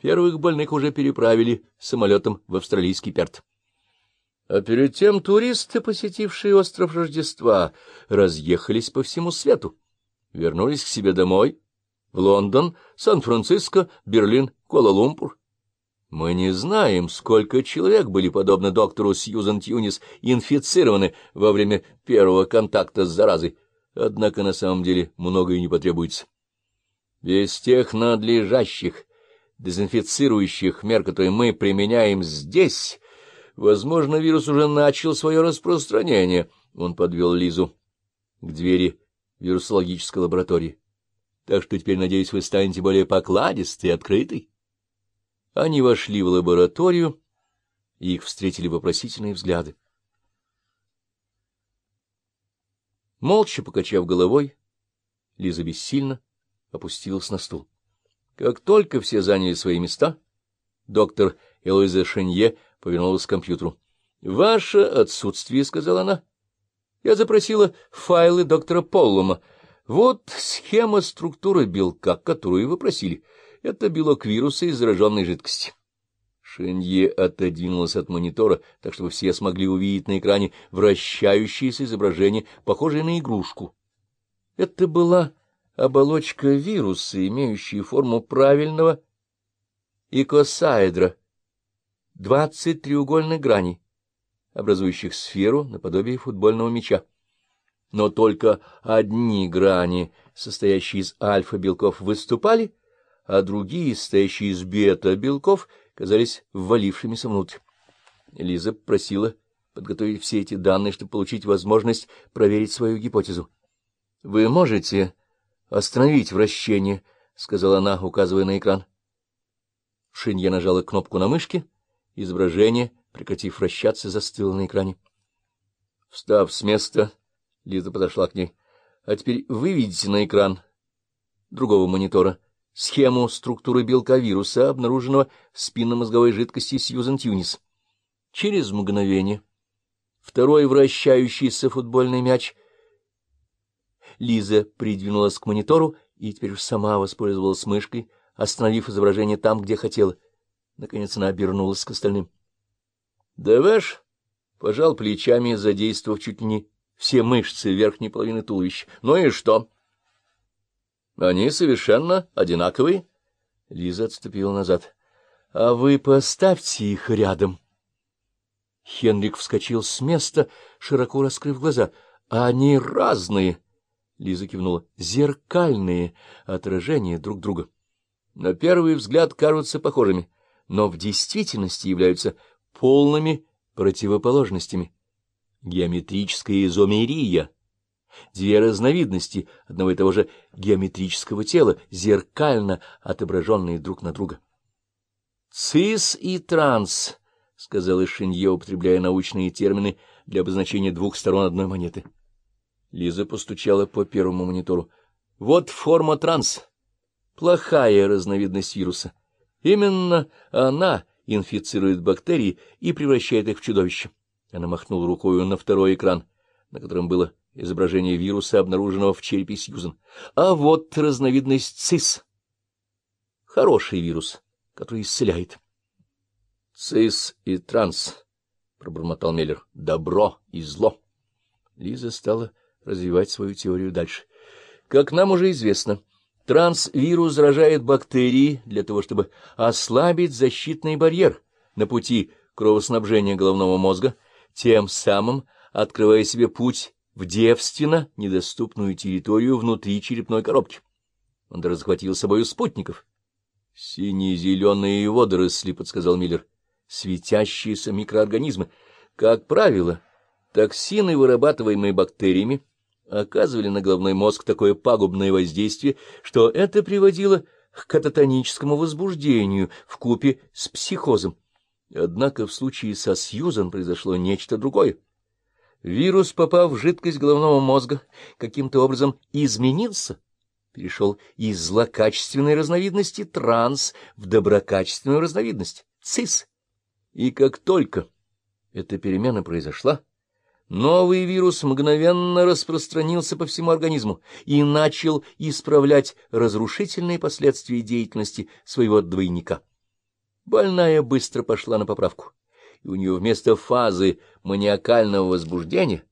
Первых больных уже переправили самолетом в австралийский Перт. А перед тем туристы, посетившие остров Рождества, разъехались по всему свету, вернулись к себе домой, в Лондон, Сан-Франциско, Берлин, Куала-Лумпур. Мы не знаем, сколько человек были, подобно доктору Сьюзан Тьюнис, инфицированы во время первого контакта с заразой, однако на самом деле многое не потребуется. Без тех надлежащих, дезинфицирующих мер, которые мы применяем здесь, возможно, вирус уже начал свое распространение. Он подвел Лизу к двери вирусологической лаборатории. Так что теперь, надеюсь, вы станете более покладистой и открытой. Они вошли в лабораторию, и их встретили вопросительные взгляды. Молча покачав головой, Лиза бессильно опустилась на стул. Как только все заняли свои места, доктор Элоиза Шенье повернулась к компьютеру. — Ваше отсутствие, — сказала она. — Я запросила файлы доктора Поллума. Вот схема структуры белка, которую вы просили. Это белок вируса из зараженной жидкости. Шенье отодвинулась от монитора, так чтобы все смогли увидеть на экране вращающееся изображение, похожее на игрушку. Это была оболочка вируса, имеющая форму правильного икосаэдра, двадцать треугольных граней, образующих сферу наподобие футбольного мяча. Но только одни грани, состоящие из альфа-белков, выступали, а другие, состоящие из бета-белков, казались ввалившимися внутрь. Лиза просила подготовить все эти данные, чтобы получить возможность проверить свою гипотезу. — Вы можете — Остановить вращение, — сказала она, указывая на экран. Шинья нажала кнопку на мышке, изображение, прекратив вращаться, застыло на экране. Встав с места, Лиза подошла к ней. — А теперь выведите на экран другого монитора схему структуры белка вируса, обнаруженного в спинномозговой жидкости Сьюзен Тюнис. Через мгновение второй вращающийся футбольный мяч — Лиза придвинулась к монитору и теперь уж сама воспользовалась мышкой, остановив изображение там, где хотела. Наконец она обернулась к остальным. Давэш пожал плечами, задействовав чуть ли не все мышцы верхней половины туловища. Ну и что? Они совершенно одинаковые. Лиза отступила назад. — А вы поставьте их рядом. Хенрик вскочил с места, широко раскрыв глаза. — Они разные. — Лиза кивнула. Зеркальные отражения друг друга. На первый взгляд кажутся похожими, но в действительности являются полными противоположностями. Геометрическая изомерия. Две разновидности одного и того же геометрического тела, зеркально отображенные друг на друга. «Цис и транс», — сказал Ишинье, употребляя научные термины для обозначения двух сторон одной монеты. Лиза постучала по первому монитору. Вот форма транс. Плохая разновидность вируса. Именно она инфицирует бактерии и превращает их в чудовище. Она махнула рукой на второй экран, на котором было изображение вируса, обнаруженного в черепе Сьюзен. А вот разновидность ЦИС. Хороший вирус, который исцеляет. ЦИС и транс, — пробормотал Меллер. Добро и зло. Лиза стала развивать свою теорию дальше. Как нам уже известно, трансвирус заражает бактерии для того, чтобы ослабить защитный барьер на пути кровоснабжения головного мозга, тем самым открывая себе путь в девственно недоступную территорию внутри черепной коробки. Он даже захватил с собой спутников. — Синие-зеленые водоросли, — подсказал Миллер, — светящиеся микроорганизмы. Как правило, токсины, вырабатываемые бактериями, оказывали на головной мозг такое пагубное воздействие, что это приводило к кататоническому возбуждению в купе с психозом. Однако в случае со Сьюзан произошло нечто другое. Вирус, попав в жидкость головного мозга, каким-то образом изменился, перешел из злокачественной разновидности транс в доброкачественную разновидность цис. И как только эта перемена произошла, Новый вирус мгновенно распространился по всему организму и начал исправлять разрушительные последствия деятельности своего двойника. Больная быстро пошла на поправку, и у нее вместо фазы маниакального возбуждения